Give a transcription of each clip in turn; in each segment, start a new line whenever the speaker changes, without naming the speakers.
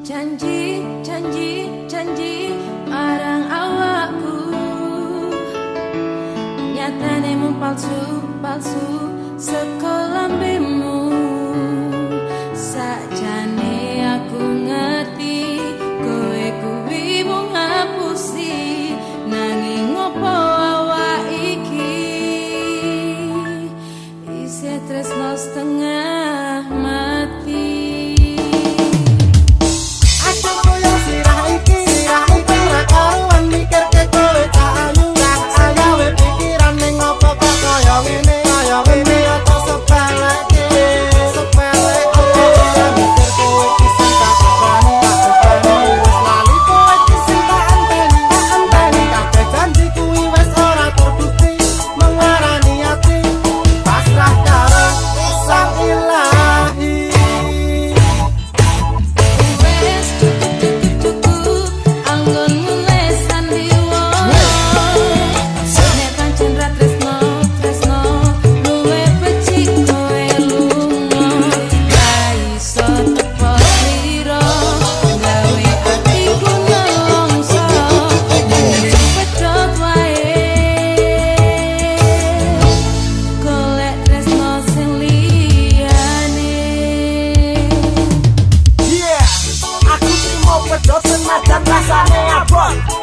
janji janji janji marang awakku. Nyatane mung palsu palsu sekolah bimu sajane aku ngerti kowe kuwi mung ngapusi. Nanging ngopo awak iki? Isih tresno setengah mati
One.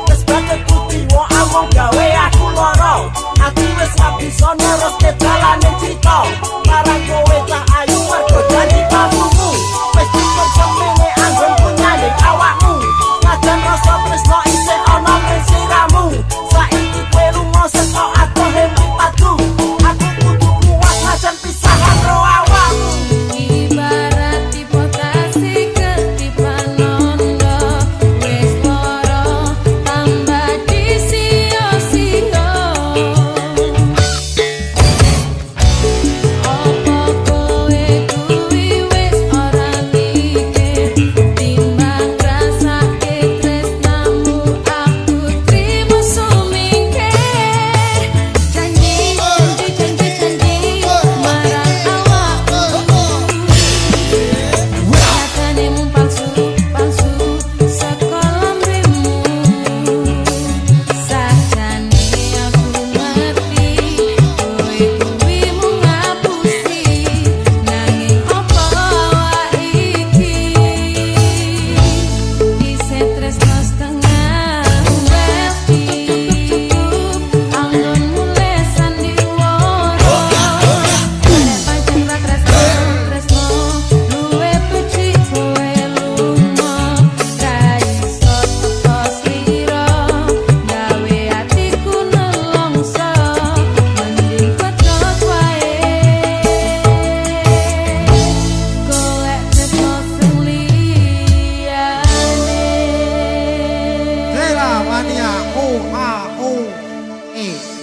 eight.